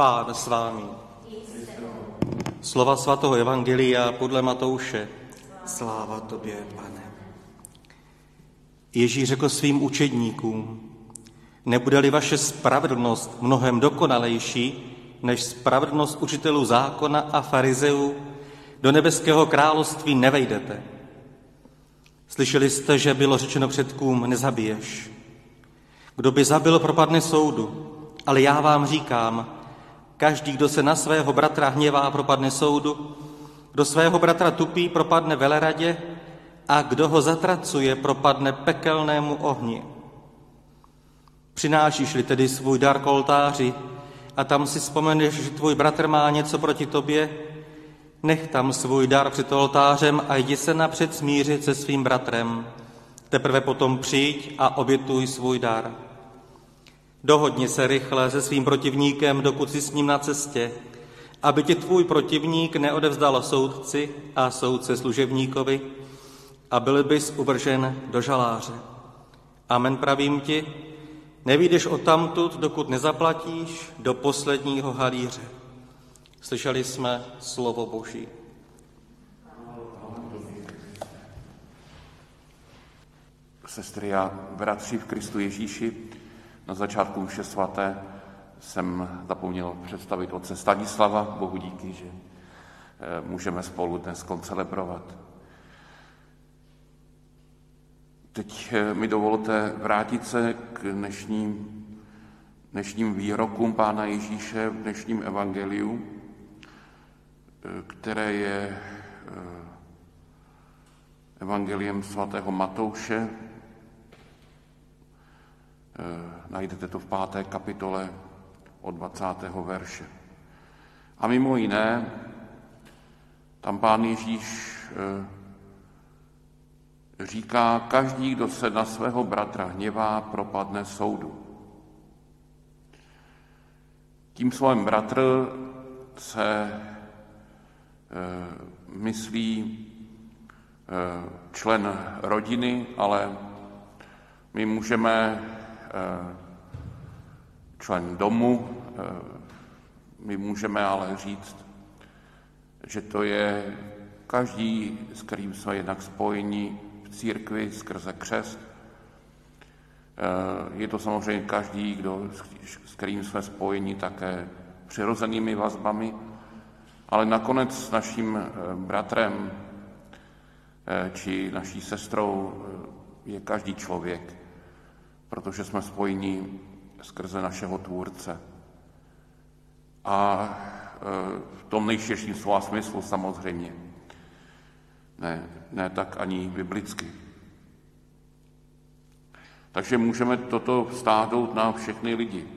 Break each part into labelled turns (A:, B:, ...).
A: Pán s vámi. Slova svatého Evangelia podle Matouše.
B: Sláva tobě, pane.
A: Ježíš řekl svým učedníkům, nebude-li vaše spravedlnost mnohem dokonalejší než spravedlnost učitelů zákona a farizeů, do nebeského království nevejdete. Slyšeli jste, že bylo řečeno předkům, nezabiješ. Kdo by zabil, propadne soudu. Ale já vám říkám, každý, kdo se na svého bratra hněvá, propadne soudu, kdo svého bratra tupí, propadne veleradě a kdo ho zatracuje, propadne pekelnému ohni. Přinášíš-li tedy svůj dar k oltáři a tam si vzpomeneš, že tvůj bratr má něco proti tobě, nech tam svůj dar před oltářem a jdi se napřed smířit se svým bratrem. Teprve potom přijď a obětuj svůj dar. Dohodni se rychle se svým protivníkem, dokud jsi s ním na cestě, aby ti tvůj protivník neodevzdal soudci a soudce služebníkovi a byl bys uvržen do žaláře. Amen pravím ti, nevídeš odtamtud, dokud nezaplatíš do posledního halíře. Slyšeli jsme slovo Boží.
C: Sestry a bratři v Kristu Ježíši, na začátku vše svaté jsem zapomněl představit otce Stanislava, bohu díky, že eh, můžeme spolu dnes koncelebrovat. Teď eh, mi dovolte vrátit se k dnešním, dnešním výrokům Pána Ježíše v dnešním evangeliu, eh, které je evangeliem svatého Matouše, Najdete to v páté kapitole od 20. verše. A mimo jiné, tam pán Ježíš eh, říká, každý, kdo se na svého bratra hněvá, propadne soudu. Tím svým bratr se e, myslí člen rodiny, ale my můžeme člen domu. Eh, my můžeme ale říct, že to je každý, s kterým jsme jednak spojeni v církvi skrze křest. Eh, je to samozřejmě každý, kdo, s kterým jsme spojeni také přirozenými vazbami, ale nakonec s naším eh, bratrem či naší sestrou je každý člověk, protože jsme spojeni skrze našeho Tvůrce. A e, v tom nejširším slova smyslu samozřejmě. Ne, ne tak ani biblicky. Takže můžeme toto stáhnout na všechny lidi.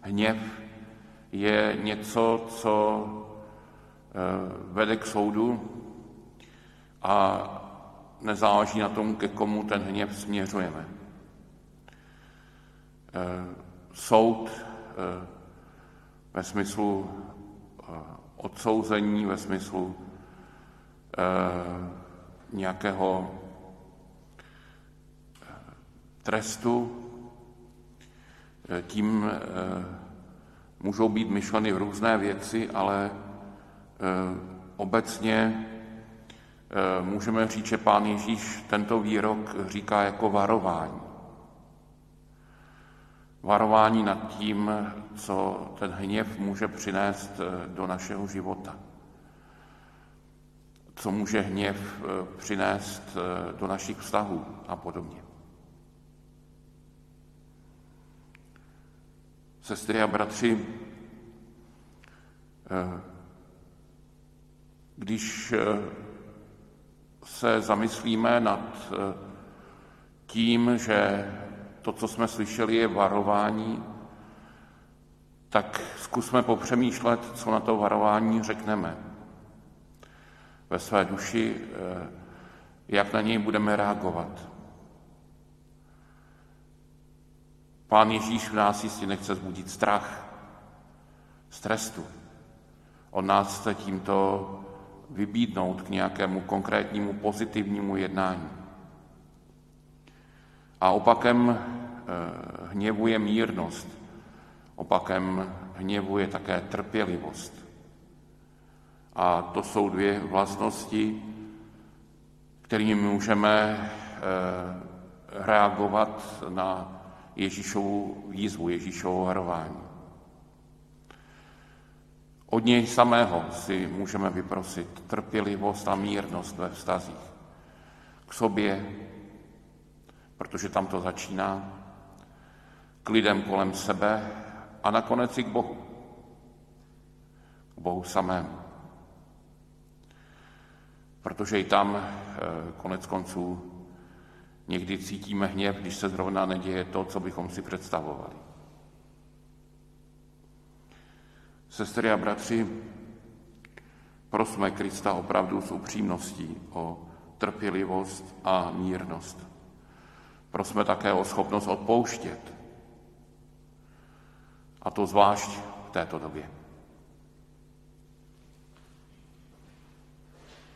C: Hněv je něco, co e, vede k soudu a nezáleží na tom, ke komu ten hněv směřujeme. Soud eh, ve smyslu eh, odsouzení, ve smyslu eh, nějakého trestu. Tím můžou být myšleny různé věci, ale obecně můžeme říct, že pán Ježíš tento výrok říká jako varování varování nad tím, co ten hněv může přinést eh, do našeho života. Co může hněv eh, přinést eh, do našich vztahů a podobně. Sestry a bratři, když se zamyslíme nad tím, že to, co jsme slyšeli, je varování, tak zkusme popřemýšlet, co na to varování řekneme ve své duši, eh, jak na něj budeme reagovat. Pán Ježíš v nás jistě nechce zbudit strach z trestu. On nás chce tímto vybídnout k nějakému konkrétnímu pozitivnímu jednání. A opakem eh, hněvu je mírnost. Opakem hněvu je také trpělivost. A to jsou dvě vlastnosti, kterými můžeme eh, reagovat na Ježíšovu výzvu, Ježíšovu varování. Od něj samého si můžeme vyprosit trpělivost a mírnost ve vztazích. K sobě, protože tam to začíná, k lidem kolem sebe a nakonec i k Bohu. K Bohu samému. Protože i tam eh, konec konců někdy cítíme hněv, když se zrovna neděje to, co bychom si představovali. Sestry a bratři, prosme Krista opravdu s upřímností o trpělivost a mírnost. Prosme také o schopnost odpouštět. A to zvlášť v této době.